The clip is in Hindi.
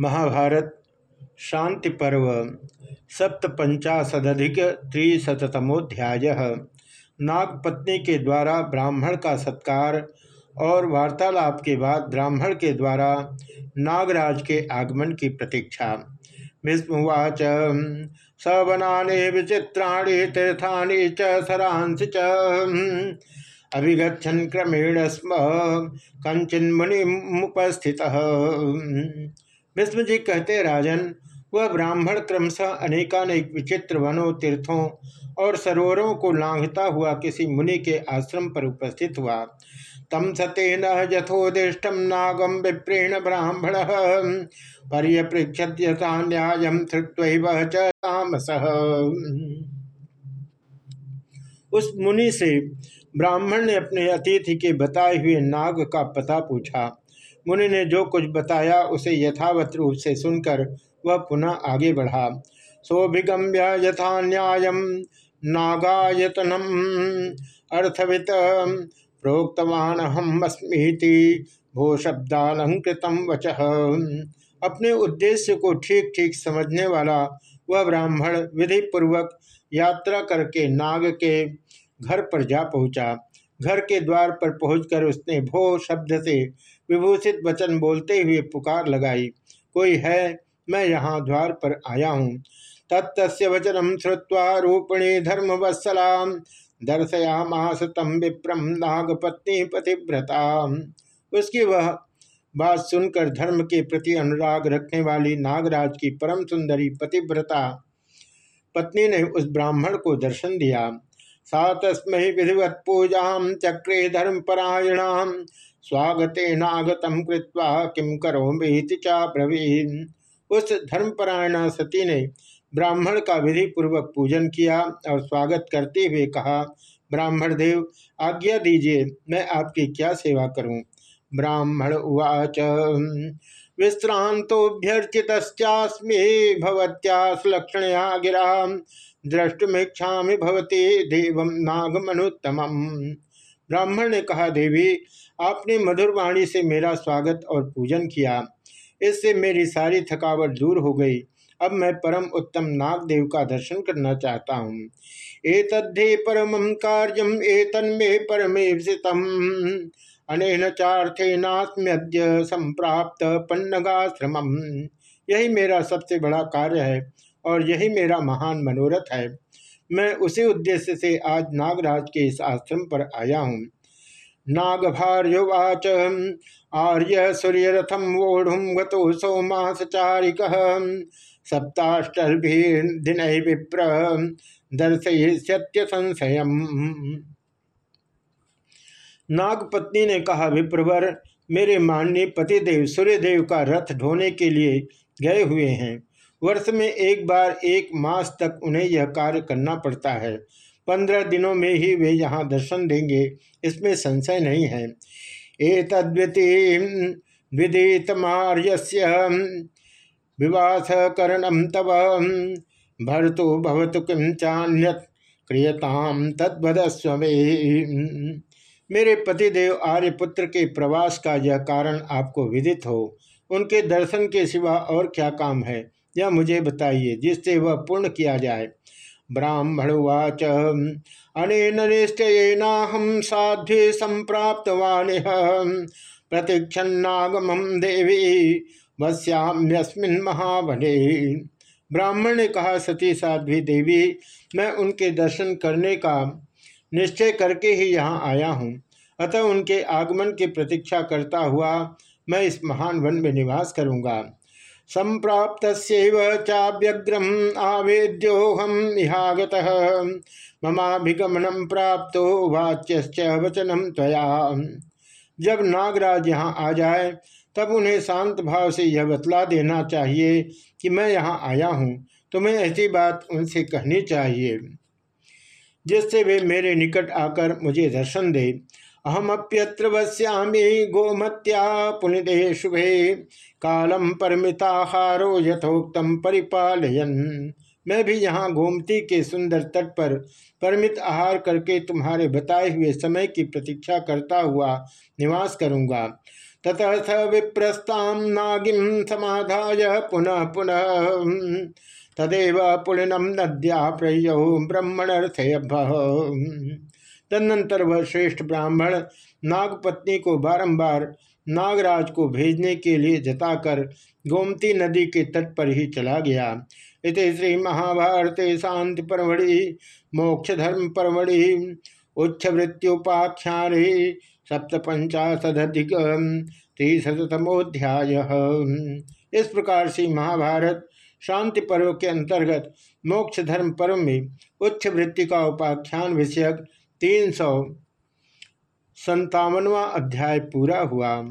महाभारत शांति पर्व सप्तपंचाशदिक त्रिशतमोध्याय नागपत्नी के द्वारा ब्राह्मण का सत्कार और वार्तालाप के बाद ब्राह्मण के द्वारा नागराज के आगमन की प्रतीक्षा। विस्मुवाच सवनानि विचित्राणि, तीर्थानि च च। अभिगछन क्रमेण स्म कंचन मुनि मुपस्थित विष्णुजी कहते, राजन, वह ब्राह्मण क्रमशः अनेकानेक विचित्र वनों, तीर्थों और सरोवरों को लांघता हुआ किसी मुनि के आश्रम पर उपस्थित हुआ। तम सतेन यथोदिष्टम नागम विप्रेण ब्राह्मण पर्यपृक्षत न्याय उस मुनि से ब्राह्मण ने अपने अतिथि के बताए हुए नाग का पता पूछा। मुनि ने जो कुछ बताया उसे यथावत रूप से सुनकर वह पुनः आगे बढ़ा। सोभिगम्य यथा न्याय नागायतनम अर्थवित प्रोक्तवान हम अस्मीति भो शब्दालंकृतम वच। अपने उद्देश्य को ठीक ठीक समझने वाला वह ब्राह्मण विधि पूर्वक यात्रा करके नाग के घर पर जा पहुँचा। घर के द्वार पर पहुंचकर उसने भो शब्द से विभूषित वचन बोलते हुए पुकार लगाई, कोई है? मैं यहाँ द्वार पर आया हूँ। तत्स्य वचनम श्रुवा रूपिणी धर्म वत्सलाम दर्शयामास तम विप्रम नागपत्नी पतिव्रता उसकी वह बात सुनकर धर्म के प्रति अनुराग रखने वाली नागराज की परम सुंदरी पतिव्रता पत्नी ने उस ब्राह्मण को दर्शन दिया। सा तस्म विधिवत पूजा चक्रे धर्मपरायणाम स्वागते नागतम कृत्वा किम करो चा ब्रवीन। उस धर्मपरायणा सती ने ब्राह्मण का विधि पूर्वक पूजन किया और स्वागत करते हुए कहा, ब्राह्मण देव, आज्ञा दीजिए, मैं आपकी क्या सेवा करूँ? ब्राह्मण उवाच। विश्रांतोभ्यर्चितस्मी भवत्यास गिरा द्रष्टुमेक्षा भवती देव नागमनुत्तम ब्राह्मण ने कहा, देवी, आपने मधुर वाणी से मेरा स्वागत और पूजन किया। इससे मेरी सारी थकावट दूर हो गई। अब मैं परम उत्तम नागदेव का दर्शन करना चाहता हूँ। एक एतद्धे परम कार्यम, एतन्मे परमेवितम अनेन चार्थेनास्म्यद्य संप्राप्त पन्नगाश्रम यही मेरा सबसे बड़ा कार्य है और यही मेरा महान मनोरथ है। मैं उसी उद्देश्य से आज नागराज के इस आश्रम पर आया हूँ। नागभार्युवाच, आर्य सूर्यरथम वोढ़ुम गो सौमासचारिक। विप्र दर्शयिष्यत्य संशय नागपत्नी ने कहा, विप्रवर, मेरे माननीय पतिदेव सूर्यदेव का रथ ढोने के लिए गए हुए हैं। वर्ष में एक बार एक मास तक उन्हें यह कार्य करना पड़ता है। पंद्रह दिनों में ही वे यहाँ दर्शन देंगे, इसमें संशय नहीं है। एतद्विति विदितमार्यस्य विवास करणम तब भरतु भवतु किम चान्यत क्रियताम तद्वदस्व मेरे पतिदेव आर्यपुत्र के प्रवास का यह कारण आपको विदित हो। उनके दर्शन के सिवा और क्या काम है, यह मुझे बताइए, जिससे वह पूर्ण किया जाए। ब्राह्मणुवाच, अनेन निश्चयनाहम साध्य संप्राप्तवान प्रतीक्षन्नागम देवी वश्याम्यस्मिन महावने। ब्राह्मण ने कहा, सती साध्वी देवी, मैं उनके दर्शन करने का निश्चय करके ही यहाँ आया हूँ। अतः उनके आगमन की प्रतीक्षा करता हुआ मैं इस महान वन में निवास करूँगा। संप्राप्त चाव्यग्रम आवेद्योहम इहागत। ममाभिगमनम प्राप्त वाच्य वचनम त्वया। जब नागराज यहाँ आ जाए, तब उन्हें शांत भाव से यह बतला देना चाहिए कि मैं यहाँ आया हूँ तुम्हें ऐसी बात उनसे कहनी चाहिए। जिससे वे मेरे निकट आकर मुझे दर्शन दे। अहमप्यत्र वश्यामी गोमत्या पुनिदे शुभे। कालम परमिताहारो यथोक्तम परिपालयन। मैं भी यहाँ गोमती के सुंदर तट पर परमित आहार करके तुम्हारे बताए हुए समय की प्रतीक्षा करता हुआ निवास करूँगा। ततः स विप्रस्ताम नागिम समाधाय पुनः पुनः। तदेव पुलिनम नद्या प्रयो ब्रह्मणर्थे तदनंतर वह श्रेष्ठ ब्राह्मण नागपत्नी को बारंबार नागराज को भेजने के लिए जताकर गोमती नदी के तट पर ही चला गया। इत श्री महाभारत शांति परमढ़ि मोक्ष धर्म परमढ़ि, उच्च मृत्युपाख्यारे सप्त पंचाशदिक त्रिशतमोध्याय इस प्रकार से महाभारत शांति पर्व के अंतर्गत मोक्ष धर्म पर्व में उच्च वृत्ति का उपाख्यान विषयक तीन सौ संतावनवा अध्याय पूरा हुआ।